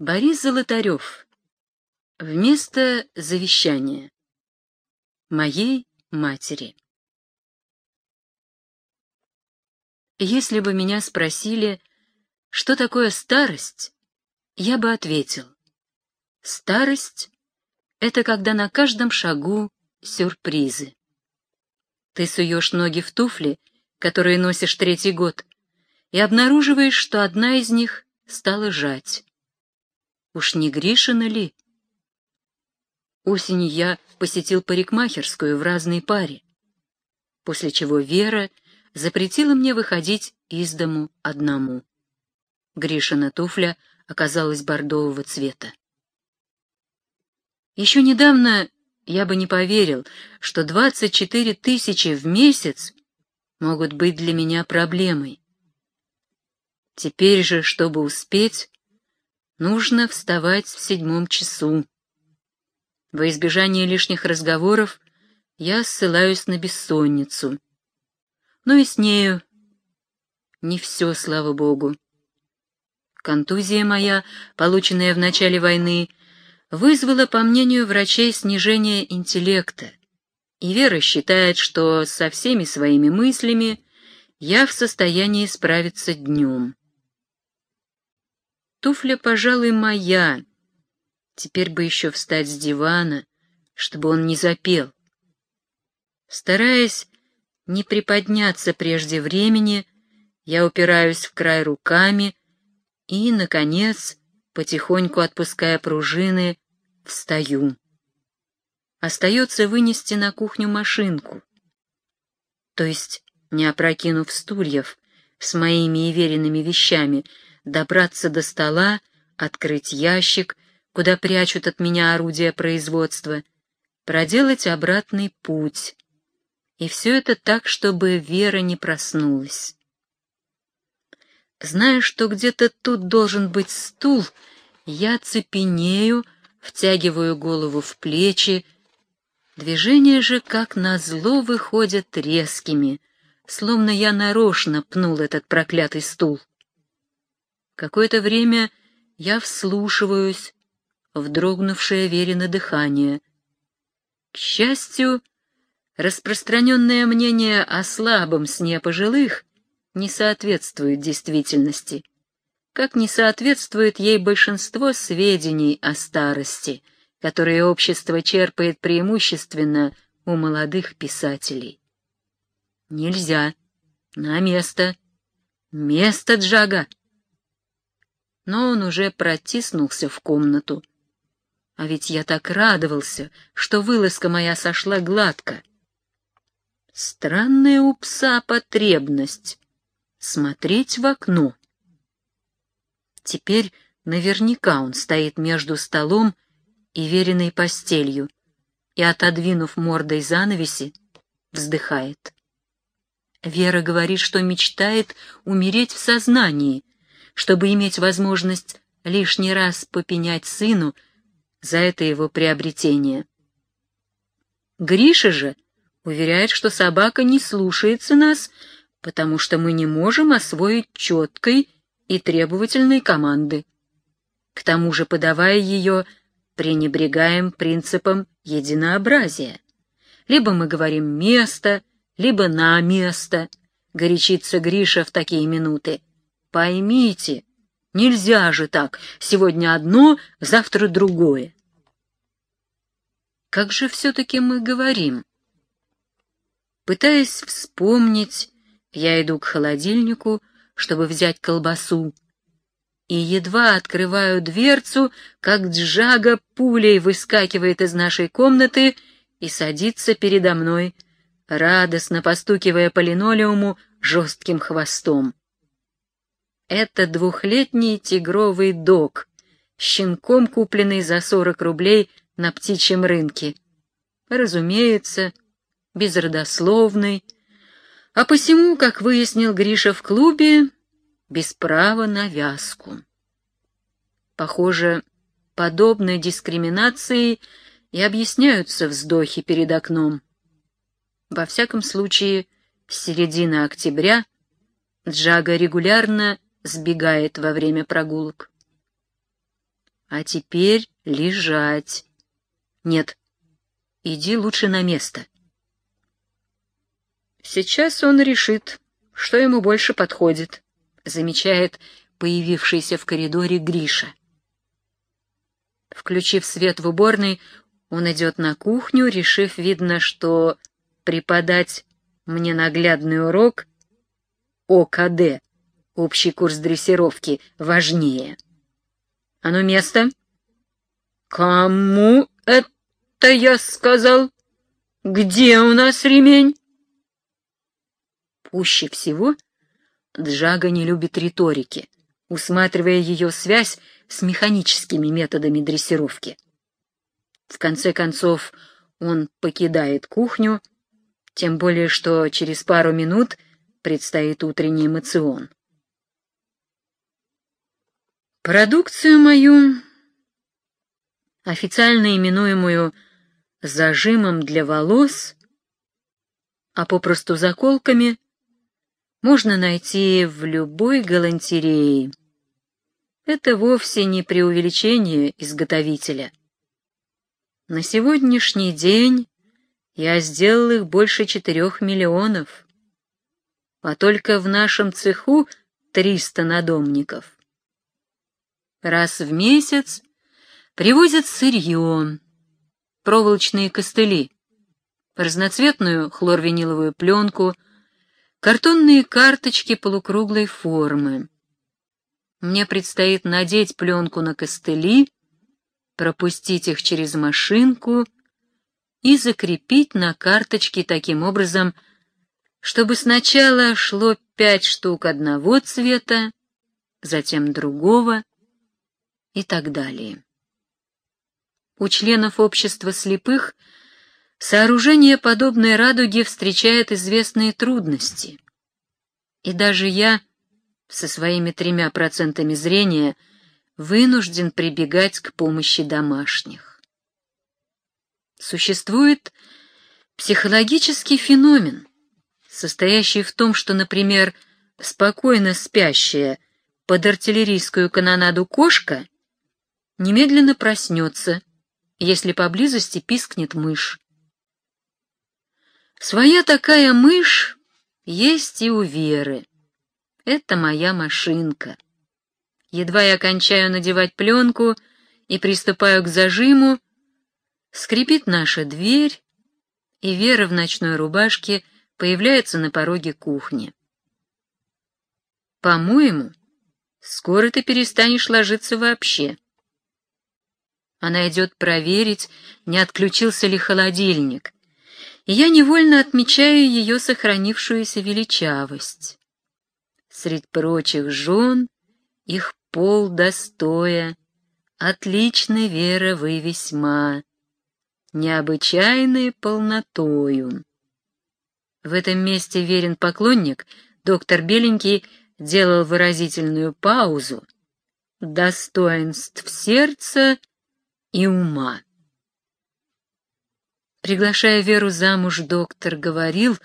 Борис Золотарев. Вместо завещания. Моей матери. Если бы меня спросили, что такое старость, я бы ответил. Старость — это когда на каждом шагу сюрпризы. Ты суешь ноги в туфли, которые носишь третий год, и обнаруживаешь, что одна из них стала жать. Уж не Гришина ли? Осенью я посетил парикмахерскую в разной паре, после чего Вера запретила мне выходить из дому одному. Гришина туфля оказалась бордового цвета. Еще недавно я бы не поверил, что 24 тысячи в месяц могут быть для меня проблемой. Теперь же, чтобы успеть, нужно вставать в седьмом часу. Во избежание лишних разговоров я ссылаюсь на бессонницу. Но и с нею не все, слава богу. Контузия моя, полученная в начале войны, вызвала, по мнению врачей, снижение интеллекта, и Вера считает, что со всеми своими мыслями я в состоянии справиться днем. Туфля, пожалуй, моя. Теперь бы еще встать с дивана, чтобы он не запел. Стараясь не приподняться прежде времени, я упираюсь в край руками и, наконец, потихоньку отпуская пружины, встаю. Остается вынести на кухню машинку, то есть, не опрокинув стульев с моими и веренными вещами, добраться до стола, открыть ящик, куда прячут от меня орудия производства, проделать обратный путь. И все это так, чтобы Вера не проснулась. Зная, что где-то тут должен быть стул, я цепенею, втягиваю голову в плечи, движения же, как назло, выходят резкими, словно я нарочно пнул этот проклятый стул. Какое-то время я вслушиваюсь в дрогнувшее верено дыхание. К счастью, распространенное мнение о слабом сне пожилых не соответствует действительности как не соответствует ей большинство сведений о старости, которые общество черпает преимущественно у молодых писателей. Нельзя. На место. Место Джага. Но он уже протиснулся в комнату. А ведь я так радовался, что вылазка моя сошла гладко. Странная у пса потребность — смотреть в окно. Теперь наверняка он стоит между столом и веренной постелью и, отодвинув мордой занавеси, вздыхает. Вера говорит, что мечтает умереть в сознании, чтобы иметь возможность лишний раз попенять сыну за это его приобретение. Гриша же уверяет, что собака не слушается нас, потому что мы не можем освоить четкой и требовательной команды. К тому же, подавая ее, пренебрегаем принципом единообразия. Либо мы говорим «место», либо «на место», — горячится Гриша в такие минуты. Поймите, нельзя же так, сегодня одно, завтра другое. Как же все-таки мы говорим? Пытаясь вспомнить, я иду к холодильнику, чтобы взять колбасу, и едва открываю дверцу, как Джага пулей выскакивает из нашей комнаты и садится передо мной, радостно постукивая по линолеуму жестким хвостом. Это двухлетний тигровый дог, щенком купленный за сорок рублей на птичьем рынке. Разумеется, безродословный, а посему, как выяснил Гриша в клубе, без права на вязку. Похоже, подобной дискриминацией и объясняются вздохи перед окном. Во всяком случае, с середины октября Джага регулярно сбегает во время прогулок. А теперь лежать. Нет, иди лучше на место. Сейчас он решит, что ему больше подходит, замечает появившийся в коридоре Гриша. Включив свет в уборной, он идет на кухню, решив, видно, что преподать мне наглядный урок ОКД, общий курс дрессировки, важнее. А место. Кому это я сказал? Где у нас ремень? Пуще всего Джага не любит риторики, усматривая ее связь с механическими методами дрессировки. В конце концов, он покидает кухню, тем более что через пару минут предстоит утренний эмоцион. Продукцию мою, официально именуемую зажимом для волос, а попросту заколками, можно найти в любой галантерее. Это вовсе не преувеличение изготовителя. На сегодняшний день я сделал их больше четырех миллионов, а только в нашем цеху триста надомников. Раз в месяц привозят сырье, проволочные костыли, разноцветную хлорвиниловую пленку — картонные карточки полукруглой формы. Мне предстоит надеть пленку на костыли, пропустить их через машинку и закрепить на карточке таким образом, чтобы сначала шло пять штук одного цвета, затем другого и так далее. У членов общества слепых – Сооружение подобной радуги встречает известные трудности. И даже я, со своими тремя процентами зрения, вынужден прибегать к помощи домашних. Существует психологический феномен, состоящий в том, что, например, спокойно спящая под артиллерийскую канонаду кошка немедленно проснется, если поблизости пискнет мышь. Своя такая мышь есть и у Веры. Это моя машинка. Едва я кончаю надевать пленку и приступаю к зажиму, скрипит наша дверь, и Вера в ночной рубашке появляется на пороге кухни. «По-моему, скоро ты перестанешь ложиться вообще». Она идет проверить, не отключился ли холодильник, и я невольно отмечаю ее сохранившуюся величавость. Средь прочих жен их пол достоя, отличной вера вы весьма, необычайной полнотою. В этом месте верен поклонник, доктор Беленький делал выразительную паузу, достоинств сердца и ума. Приглашая Веру замуж, доктор говорил,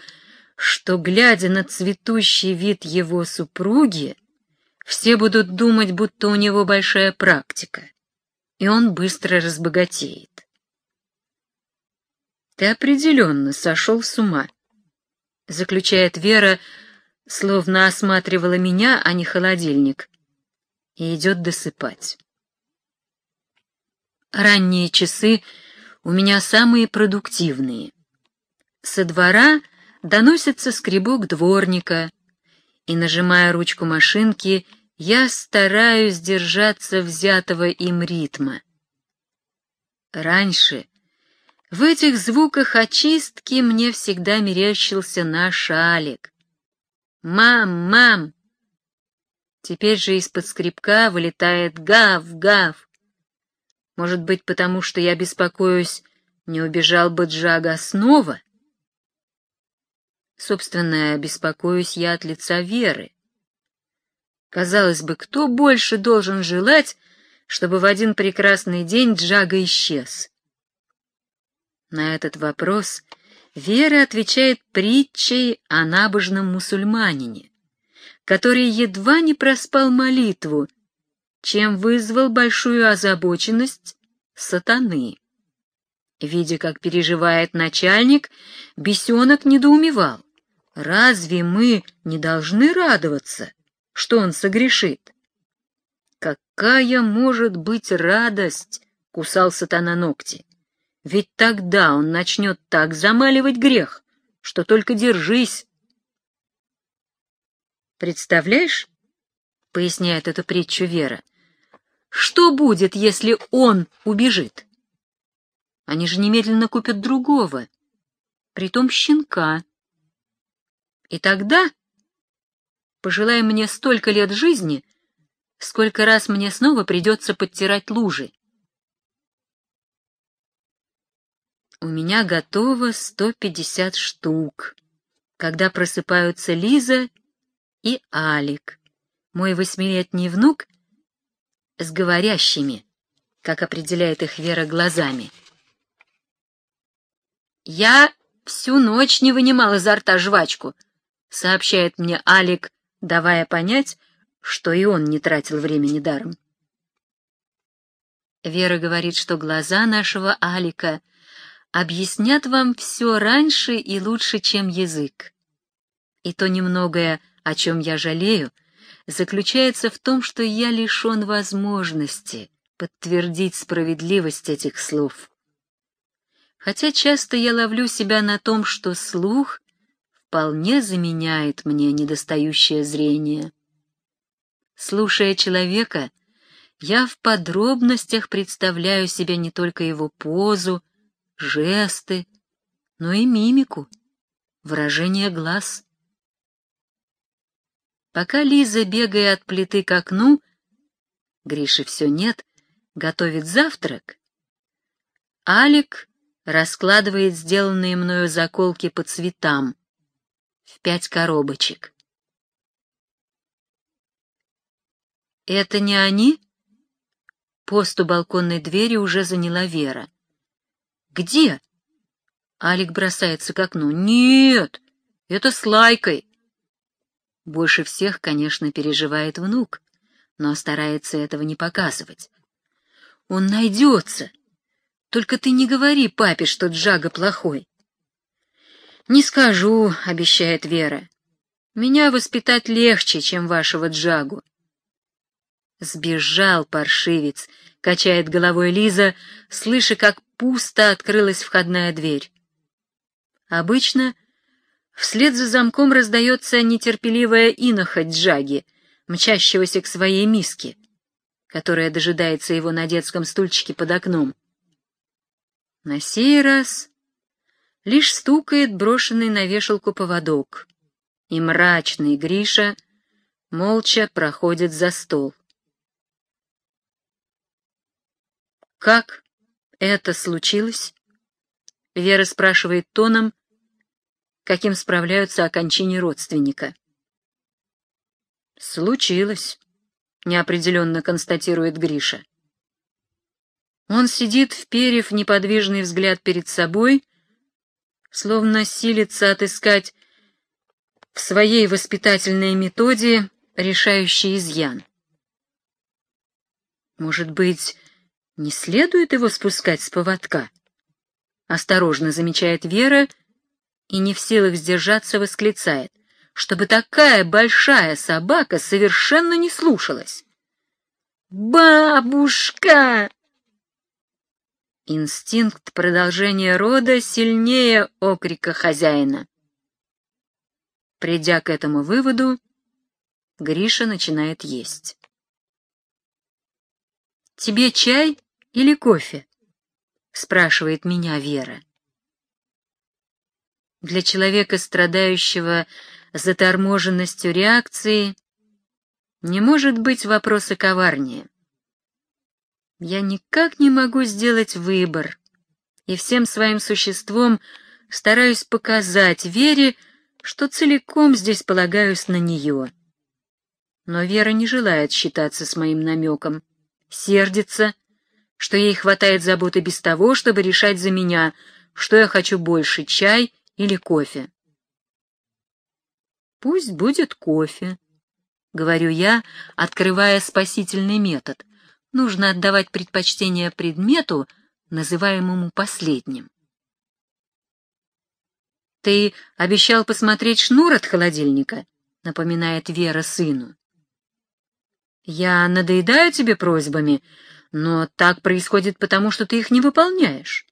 что, глядя на цветущий вид его супруги, все будут думать, будто у него большая практика, и он быстро разбогатеет. «Ты определенно сошел с ума», — заключает Вера, словно осматривала меня, а не холодильник, и идет досыпать. Ранние часы — у меня самые продуктивные. Со двора доносится скребок дворника, и, нажимая ручку машинки, я стараюсь держаться взятого им ритма. Раньше в этих звуках очистки мне всегда мерещился наш Алик. «Мам, мам!» Теперь же из-под скребка вылетает «гав-гав», может быть, потому что я беспокоюсь, не убежал бы Джага снова? Собственно, беспокоюсь я от лица Веры. Казалось бы, кто больше должен желать, чтобы в один прекрасный день Джага исчез? На этот вопрос Вера отвечает притчей о набожном мусульманине, который едва не проспал молитву чем вызвал большую озабоченность сатаны. Видя, как переживает начальник, бесенок недоумевал. Разве мы не должны радоваться, что он согрешит? Какая может быть радость, кусал сатана ногти. Ведь тогда он начнет так замаливать грех, что только держись. Представляешь, поясняет эту притчу Вера, что будет, если он убежит? Они же немедленно купят другого, притом щенка. И тогда, пожелай мне столько лет жизни, сколько раз мне снова придется подтирать лужи. У меня готово 150 штук, когда просыпаются Лиза и Алик, мой восьмилетний внук, с говорящими, как определяет их Вера глазами. «Я всю ночь не вынимал изо рта жвачку», — сообщает мне Алик, давая понять, что и он не тратил времени даром. Вера говорит, что глаза нашего Алика — объяснят вам все раньше и лучше, чем язык. И то немногое, о чем я жалею, заключается в том, что я лишен возможности подтвердить справедливость этих слов. Хотя часто я ловлю себя на том, что слух вполне заменяет мне недостающее зрение. Слушая человека, я в подробностях представляю себе не только его позу, жесты, но и мимику, выражение глаз. Пока Лиза, бегая от плиты к окну, Гриши все нет, готовит завтрак, Алик раскладывает сделанные мною заколки по цветам в пять коробочек. «Это не они?» Пост у балконной двери уже заняла Вера. «Где?» Алик бросается к окну. «Нет, это с Лайкой». Больше всех, конечно, переживает внук, но старается этого не показывать. «Он найдется. Только ты не говори папе, что Джага плохой». «Не скажу», — обещает Вера. «Меня воспитать легче, чем вашего Джагу». Сбежал паршивец, качает головой Лиза, слыша, как пусто открылась входная дверь. Обычно вслед за замком раздается нетерпеливая инохоть Джаги, мчащегося к своей миске, которая дожидается его на детском стульчике под окном. На сей раз лишь стукает брошенный на вешалку поводок, и мрачный Гриша молча проходит за стол. «Как это случилось?» Вера спрашивает тоном, каким справляются о кончине родственника. «Случилось», — неопределенно констатирует Гриша. Он сидит, вперев неподвижный взгляд перед собой, словно силится отыскать в своей воспитательной методе решающий изъян. Может быть, не следует его спускать с поводка. Осторожно замечает Вера и не в силах сдержаться восклицает, чтобы такая большая собака совершенно не слушалась. «Бабушка!» Инстинкт продолжения рода сильнее окрика хозяина. Придя к этому выводу, Гриша начинает есть. «Тебе чай или кофе?» — спрашивает меня Вера. Для человека, страдающего заторможенностью реакции, не может быть вопроса коварнее. Я никак не могу сделать выбор, и всем своим существом стараюсь показать Вере, что целиком здесь полагаюсь на нее. Но Вера не желает считаться с моим намеком сердится, что ей хватает заботы без того, чтобы решать за меня, что я хочу больше, чай или кофе. Пусть будет кофе, — говорю я, открывая спасительный метод. Нужно отдавать предпочтение предмету, называемому последним. «Ты обещал посмотреть шнур от холодильника?» — напоминает Вера сыну. «Я надоедаю тебе просьбами, но так происходит потому, что ты их не выполняешь.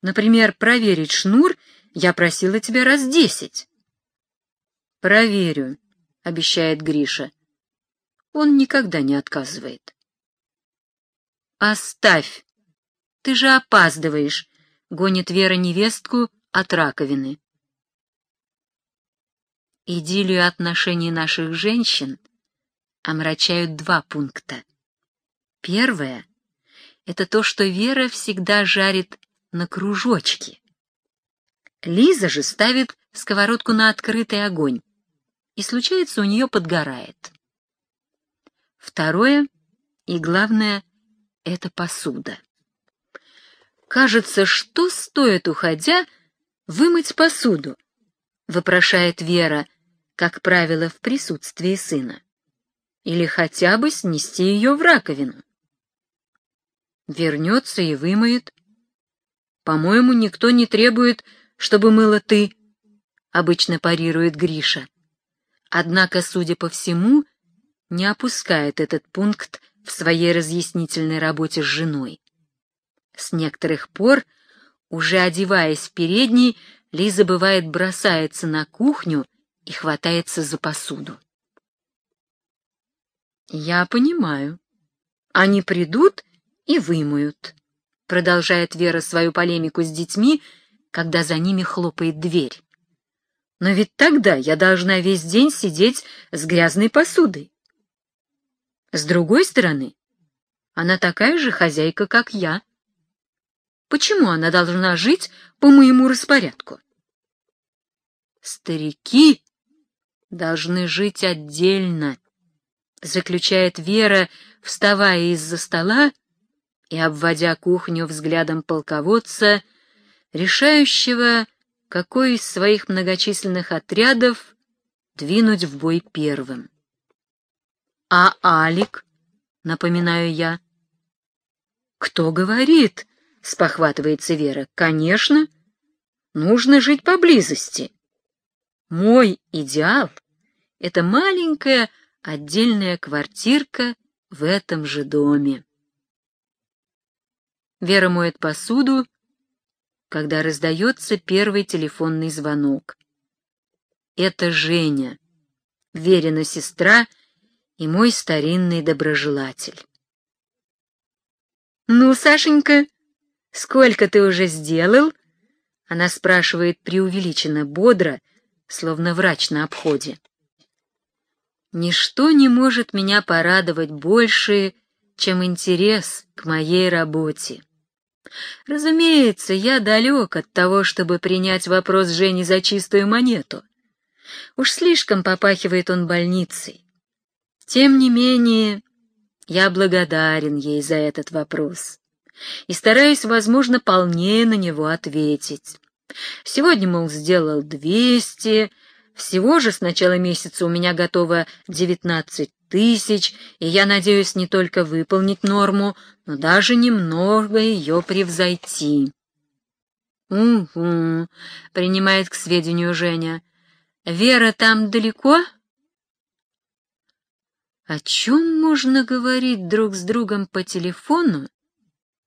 Например, проверить шнур я просила тебя раз десять». «Проверю», — обещает Гриша. Он никогда не отказывает. «Оставь! Ты же опаздываешь!» — гонит Вера невестку от раковины. Идиллию отношений наших женщин омрачают два пункта. Первое — это то, что Вера всегда жарит на кружочки. Лиза же ставит сковородку на открытый огонь, и случается у нее подгорает. Второе и главное — это посуда. Кажется, что стоит, уходя, вымыть посуду, вопрошает Вера, как правило, в присутствии сына. Или хотя бы снести ее в раковину. Вернется и вымоет. По-моему, никто не требует, чтобы мыла ты, обычно парирует Гриша. Однако, судя по всему, не опускает этот пункт в своей разъяснительной работе с женой. С некоторых пор, уже одеваясь в передней, Лиза бывает бросается на кухню и хватается за посуду. «Я понимаю. Они придут и вымоют», — продолжает Вера свою полемику с детьми, когда за ними хлопает дверь. Но ведь тогда я должна весь день сидеть с грязной посудой. С другой стороны, она такая же хозяйка, как я. Почему она должна жить по моему распорядку? Старики должны жить отдельно, заключает Вера, вставая из-за стола и обводя кухню взглядом полководца, решающего какой из своих многочисленных отрядов двинуть в бой первым. А Алик, напоминаю я. Кто говорит? спохватывается Вера. Конечно, нужно жить поблизости. Мой идеал — это маленькая отдельная квартирка в этом же доме. Вера моет посуду, когда раздается первый телефонный звонок. Это Женя, Верина сестра и мой старинный доброжелатель. «Ну, Сашенька, сколько ты уже сделал?» Она спрашивает преувеличенно бодро, словно врач на обходе. Ничто не может меня порадовать больше, чем интерес к моей работе. Разумеется, я далек от того, чтобы принять вопрос Жени за чистую монету. Уж слишком попахивает он больницей. Тем не менее, я благодарен ей за этот вопрос и стараюсь, возможно, полнее на него ответить. Сегодня, мол, сделал двести, всего же с начала месяца у меня готово девятнадцать тысяч, и я надеюсь не только выполнить норму, но даже немного ее превзойти. «Угу», — принимает к сведению Женя. «Вера там далеко?» О чем можно говорить друг с другом по телефону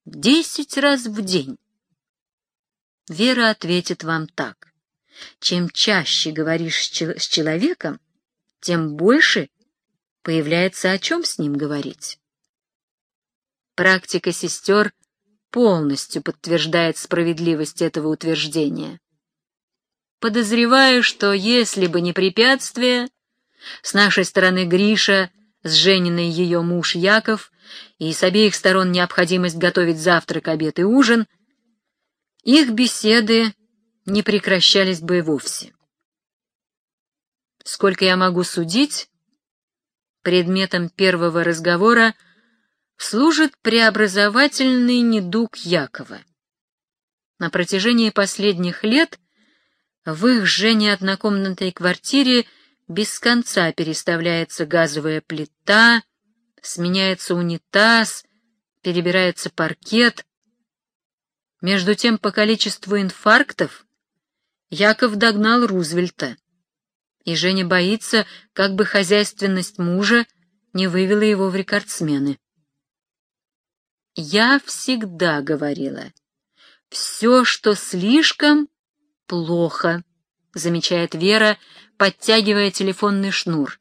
десять раз в день? Вера ответит вам так. Чем чаще говоришь с человеком, тем больше появляется о чем с ним говорить. Практика сестер полностью подтверждает справедливость этого утверждения. Подозреваю, что если бы не препятствие, с нашей стороны Гриша, с Жениной ее муж Яков, и с обеих сторон необходимость готовить завтрак, обед и ужин, их беседы не прекращались бы и вовсе. Сколько я могу судить, предметом первого разговора служит преобразовательный недуг Якова. На протяжении последних лет в их Жене однокомнатной квартире без конца переставляется газовая плита, сменяется унитаз, перебирается паркет. Между тем, по количеству инфарктов Яков догнал Рузвельта, и Женя боится, как бы хозяйственность мужа не вывела его в рекордсмены. Я всегда говорила, все, что слишком, плохо, замечает Вера, подтягивая телефонный шнур.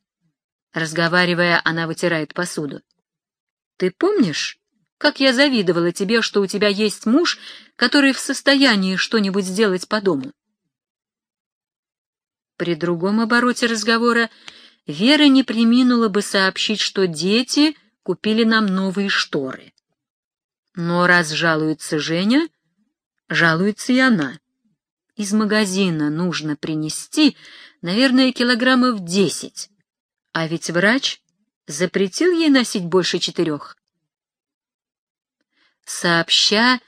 Разговаривая, она вытирает посуду. Ты помнишь, как я завидовала тебе, что у тебя есть муж, который в состоянии что-нибудь сделать по дому? При другом обороте разговора Вера не приминула бы сообщить, что дети купили нам новые шторы. Но раз жалуется Женя, жалуется и она. Из магазина нужно принести, наверное, килограммов десять, а ведь врач запретил ей носить больше четырех. Сообща,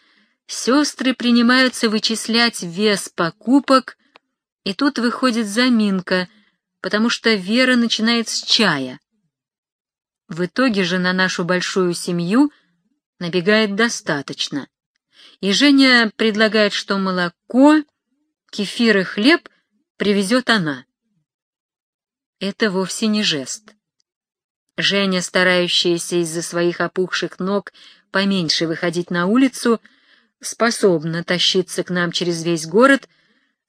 сестры принимаются вычислять вес покупок, и тут выходит заминка, потому что Вера начинает с чая. В итоге же на нашу большую семью набегает достаточно. И Женя предлагает, что молоко, кефир и хлеб привезет она. Это вовсе не жест. Женя, старающаяся из-за своих опухших ног поменьше выходить на улицу, способна тащиться к нам через весь город,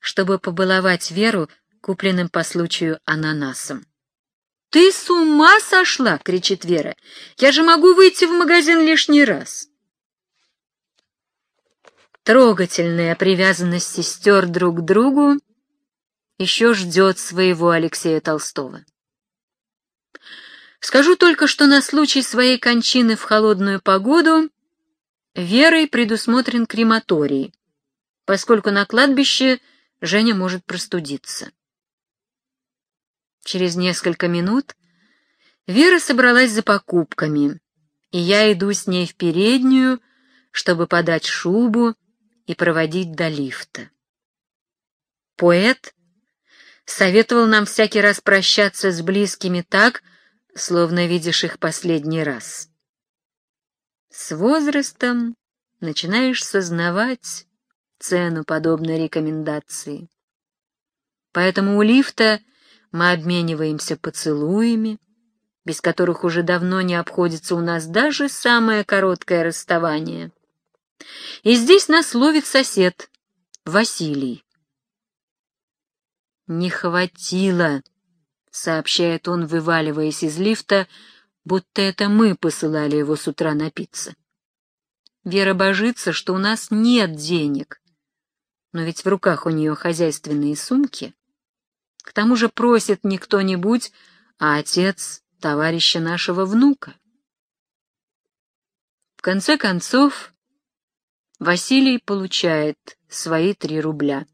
чтобы побаловать Веру купленным по случаю ананасом. «Ты с ума сошла!» — кричит Вера. «Я же могу выйти в магазин лишний раз!» Трогательная привязанность сестер друг к другу еще ждет своего Алексея Толстого. Скажу только, что на случай своей кончины в холодную погоду Верой предусмотрен крематорий, поскольку на кладбище Женя может простудиться. Через несколько минут Вера собралась за покупками, и я иду с ней в переднюю, чтобы подать шубу и проводить до лифта. Поэт советовал нам всякий раз прощаться с близкими так, словно видишь их последний раз. С возрастом начинаешь сознавать цену подобной рекомендации. Поэтому у лифта мы обмениваемся поцелуями, без которых уже давно не обходится у нас даже самое короткое расставание. И здесь нас ловит сосед, Василий. «Не хватило», — сообщает он, вываливаясь из лифта, будто это мы посылали его с утра напиться. Вера божится, что у нас нет денег, но ведь в руках у нее хозяйственные сумки. К тому же просит не кто-нибудь, а отец товарища нашего внука. В конце концов, Василий получает свои три рубля.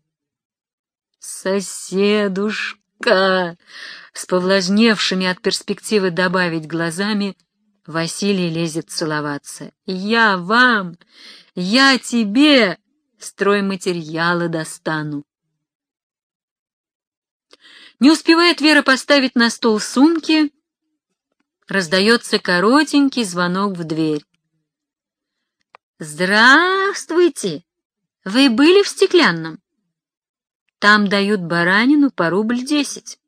«Соседушка!» С повлажневшими от перспективы добавить глазами Василий лезет целоваться. «Я вам! Я тебе! Стройматериалы достану!» Не успевает Вера поставить на стол сумки, раздается коротенький звонок в дверь. «Здравствуйте! Вы были в стеклянном? Там дают баранину по рубль десять».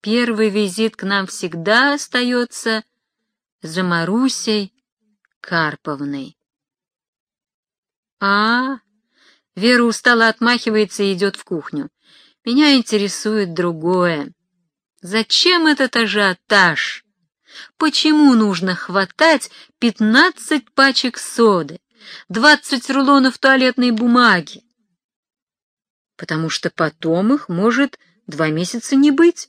Первый визит к нам всегда остается за Марусей Карповной. А, Вера устало отмахивается и идет в кухню. Меня интересует другое. Зачем этот ажиотаж? Почему нужно хватать пятнадцать пачек соды, двадцать рулонов туалетной бумаги? Потому что потом их может два месяца не быть.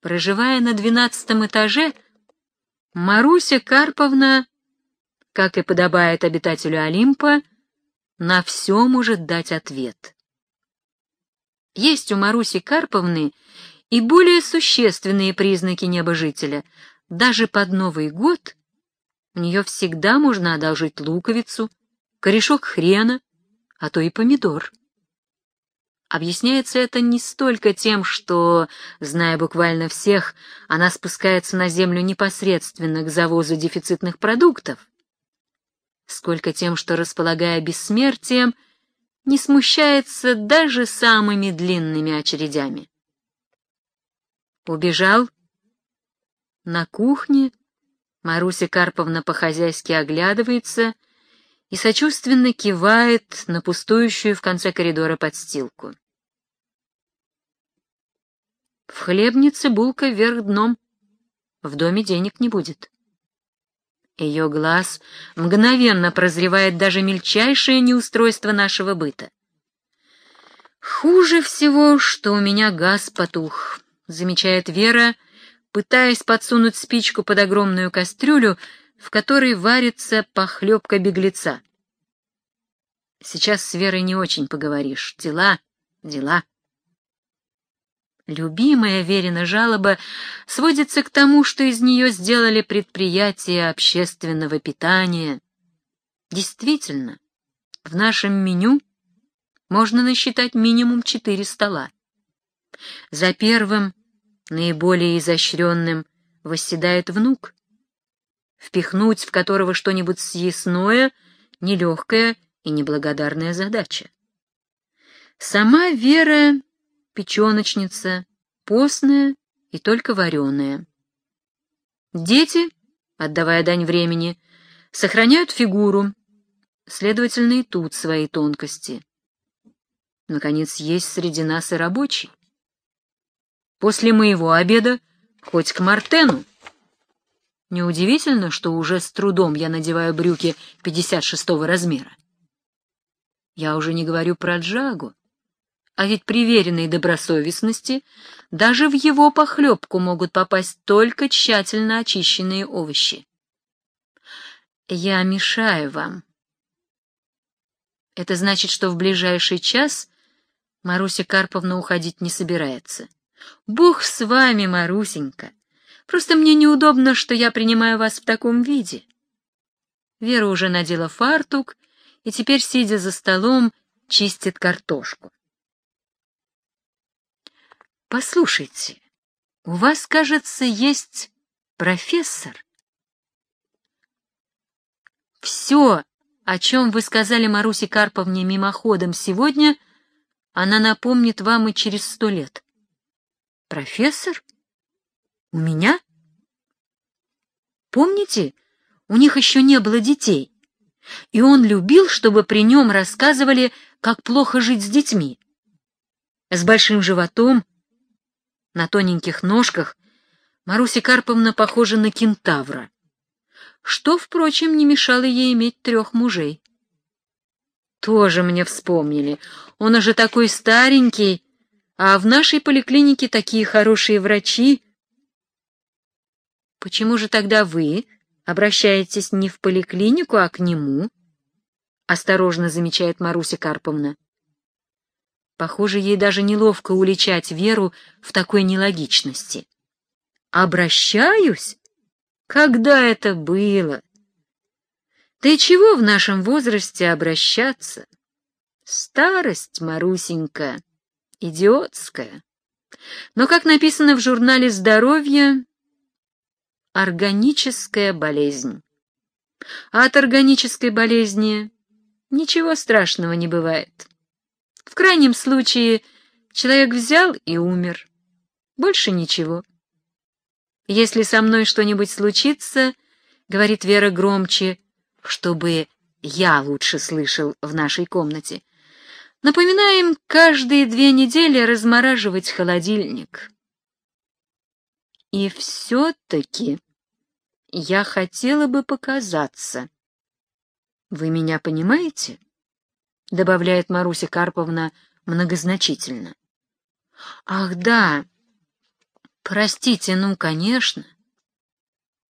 Проживая на двенадцатом этаже, Маруся Карповна, как и подобает обитателю Олимпа, на все может дать ответ. Есть у Маруси Карповны и более существенные признаки небожителя. Даже под Новый год у нее всегда можно одолжить луковицу, корешок хрена, а то и помидор. Объясняется это не столько тем, что, зная буквально всех, она спускается на землю непосредственно к завозу дефицитных продуктов, сколько тем, что, располагая бессмертием, не смущается даже самыми длинными очередями. Убежал? На кухне Маруся Карповна по-хозяйски оглядывается и сочувственно кивает на пустующую в конце коридора подстилку. В хлебнице булка вверх дном. В доме денег не будет. Ее глаз мгновенно прозревает даже мельчайшее неустройство нашего быта. «Хуже всего, что у меня газ потух», — замечает Вера, пытаясь подсунуть спичку под огромную кастрюлю, в которой варится похлебка беглеца. Сейчас с Верой не очень поговоришь. Дела, дела. Любимая Верина жалоба сводится к тому, что из нее сделали предприятие общественного питания. Действительно, в нашем меню можно насчитать минимум четыре стола. За первым, наиболее изощренным, восседает внук, впихнуть в которого что-нибудь съестное — нелегкая и неблагодарная задача. Сама Вера печеночница, постная и только вареная. Дети, отдавая дань времени, сохраняют фигуру, следовательно, и тут свои тонкости. Наконец, есть среди нас и рабочий. После моего обеда хоть к Мартену. Неудивительно, что уже с трудом я надеваю брюки 56-го размера. Я уже не говорю про Джагу, а ведь при веренной добросовестности даже в его похлебку могут попасть только тщательно очищенные овощи. Я мешаю вам. Это значит, что в ближайший час Маруся Карповна уходить не собирается. Бог с вами, Марусенька. Просто мне неудобно, что я принимаю вас в таком виде. Вера уже надела фартук и теперь, сидя за столом, чистит картошку. Послушайте, у вас, кажется, есть профессор. Все, о чем вы сказали Марусе Карповне мимоходом сегодня, она напомнит вам и через сто лет. Профессор? У меня? Помните, у них еще не было детей, и он любил, чтобы при нем рассказывали, как плохо жить с детьми. С большим животом, на тоненьких ножках Маруся Карповна похожа на кентавра, что, впрочем, не мешало ей иметь трех мужей. Тоже мне вспомнили. Он уже такой старенький, а в нашей поликлинике такие хорошие врачи. Почему же тогда вы обращаетесь не в поликлинику, а к нему? Осторожно замечает Маруся Карповна. Похоже, ей даже неловко уличать Веру в такой нелогичности. «Обращаюсь? Когда это было?» «Да и чего в нашем возрасте обращаться? Старость, Марусенька, идиотская. Но, как написано в журнале «Здоровье», органическая болезнь. А от органической болезни ничего страшного не бывает. Крайнем случае, человек взял и умер. Больше ничего. Если со мной что-нибудь случится, — говорит Вера громче, чтобы я лучше слышал в нашей комнате, — напоминаем каждые две недели размораживать холодильник. И все-таки я хотела бы показаться. Вы меня понимаете? — добавляет Маруся Карповна многозначительно. «Ах, да! Простите, ну, конечно.